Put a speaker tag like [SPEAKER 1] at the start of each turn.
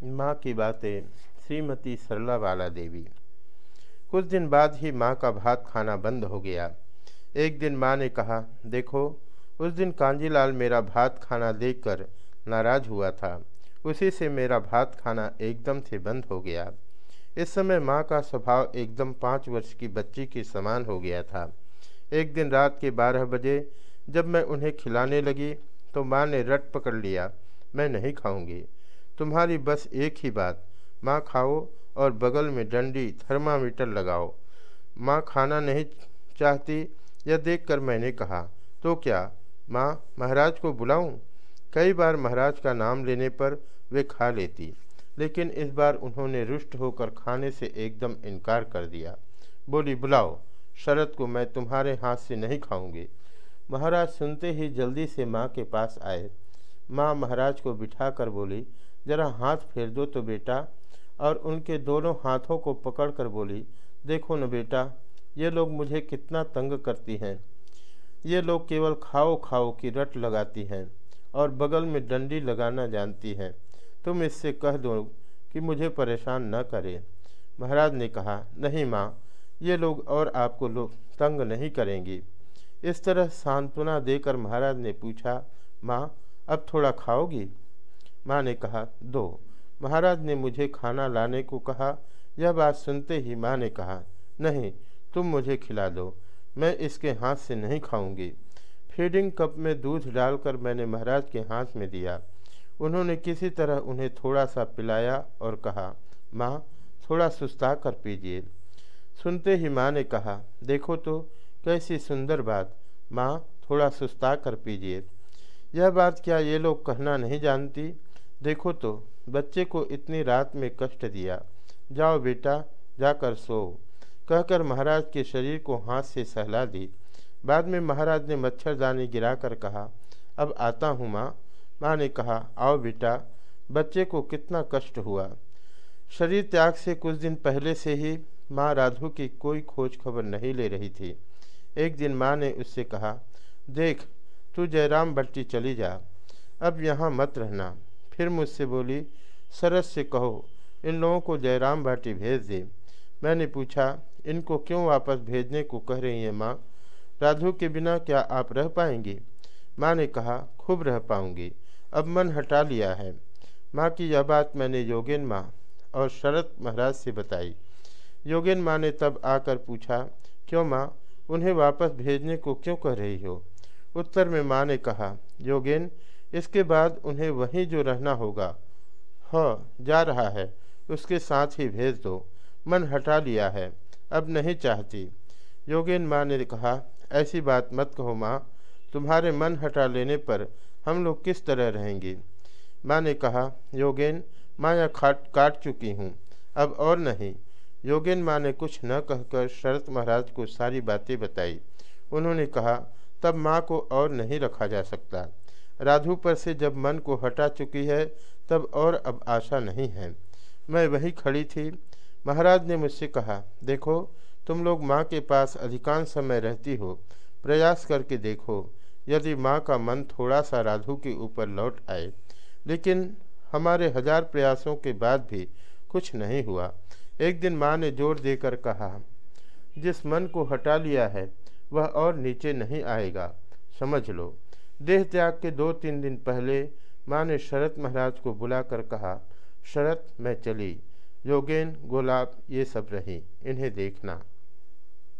[SPEAKER 1] माँ की बातें, श्रीमती सरला बाला देवी कुछ दिन बाद ही माँ का भात खाना बंद हो गया। एक दिन माँ ने कहा, देखो, उस दिन कांजीलाल मेरा भात खाना देखकर नाराज़ हुआ था। उसी से मेरा भात खाना एकदम से बंद हो गया। इस समय माँ का स्वभाव एकदम पाँच वर्ष की बच्ची के समान हो गया था। एक दिन रात के बारह बजे, जब मैं उन्हें खिलाने लगी तो माँ ने रट पकड़ लिया, मैं नहीं खाऊँगी। तुम्हारी बस एक ही बात, माँ खाओ और बगल में डंडी थर्मामीटर लगाओ। माँ खाना नहीं चाहती, यह देखकर मैंने कहा तो क्या माँ महाराज को बुलाऊं? कई बार महाराज का नाम लेने पर वे खा लेती, लेकिन इस बार उन्होंने रुष्ट होकर खाने से एकदम इनकार कर दिया। बोली, बुलाओ, शरद को मैं तुम्हारे हाथ से नहीं खाऊँगी। महाराज सुनते ही जल्दी से माँ के पास आए। माँ महाराज को बिठा बोली जरा हाथ फेर दो तो बेटा। और उनके दोनों हाथों को पकड़ कर बोली, देखो न बेटा, ये लोग मुझे कितना तंग करती हैं। ये लोग केवल खाओ खाओ की रट लगाती हैं और बगल में डंडी लगाना जानती हैं। तुम इससे कह दो कि मुझे परेशान न करे। महाराज ने कहा, नहीं माँ, ये लोग और आपको लोग तंग नहीं करेंगी। इस तरह सांत्वना देकर महाराज ने पूछा, माँ, अब थोड़ा खाओगी? माँ ने कहा, दो। महाराज ने मुझे खाना लाने को कहा। यह बात सुनते ही माँ ने कहा, नहीं, तुम मुझे खिला दो। मैं इसके हाथ से नहीं खाऊँगी। फीडिंग कप में दूध डालकर मैंने महाराज के हाथ में दिया। उन्होंने किसी तरह उन्हें थोड़ा सा पिलाया और कहा, माँ, थोड़ा सुस्ता कर पीजिए। सुनते ही माँ ने कहा, देखो तो कैसी सुंदर बात। माँ, थोड़ा सुस्ता कर पीजिए। यह बात क्या ये लोग कहना नहीं जानती? देखो तो बच्चे को इतनी रात में कष्ट दिया। जाओ बेटा, जाकर सो। कहकर महाराज के शरीर को हाथ से सहला दी। बाद में महाराज ने मच्छरदानी गिराकर कहा, अब आता हूँ माँ। माँ ने कहा, आओ बेटा, बच्चे को कितना कष्ट हुआ। शरीर त्याग से कुछ दिन पहले से ही माँ राधु की कोई खोज खबर नहीं ले रही थी। एक दिन माँ ने उससे कहा, देख, तू जयराम भट्टी चली जा। अब यहाँ मत रहना। फिर मुझसे बोली, सरस से कहो, इन लोगों को जयराम भाटी भेज दे। मैंने पूछा, इनको क्यों वापस भेजने को कह रही हैं माँ? राधु के बिना क्या आप रह पाएँगी? माँ ने कहा, खूब रह पाऊँगी। अब मन हटा लिया है। माँ की यह बात मैंने योगेन माँ और शरद महाराज से बताई। योगेन माँ ने तब आकर पूछा, क्यों माँ, उन्हें वापस भेजने को क्यों कह रही हो? उत्तर में माँ ने कहा, योगेन इसके बाद उन्हें वहीं जो रहना होगा। हाँ जा रहा है। उसके साथ ही भेज दो। मन हटा लिया है। अब नहीं चाहती। योगेन माँ ने कहा, ऐसी बात मत कहो माँ। तुम्हारे मन हटा लेने पर हम लोग किस तरह रहेंगे? माँ ने कहा, योगेन माँ यह खाट, काट चुकी हूँ। अब और नहीं। योगेन माँ ने कुछ न कहकर शरत महाराज को सारी बातें बताई। उन्होंने कहा, तब माँ को और नहीं रखा जा सकता। राधु पर से जब मन को हटा चुकी है, तब और अब आशा नहीं है। मैं वही खड़ी थी। महाराज ने मुझसे कहा, देखो, तुम लोग माँ के पास अधिकांश समय रहती हो। प्रयास करके देखो, यदि माँ का मन थोड़ा सा राधु के ऊपर लौट आए। लेकिन हमारे हज़ार प्रयासों के बाद भी कुछ नहीं हुआ। एक दिन माँ ने ज़ोर देकर कहा, जिस मन को हटा लिया है, वह और नीचे नहीं आएगा। समझ लो। देह त्याग के दो तीन दिन पहले माँ ने शरत महाराज को बुलाकर कहा, शरत, मैं चली। योगेन, गोलाब, ये सब रही, इन्हें देखना।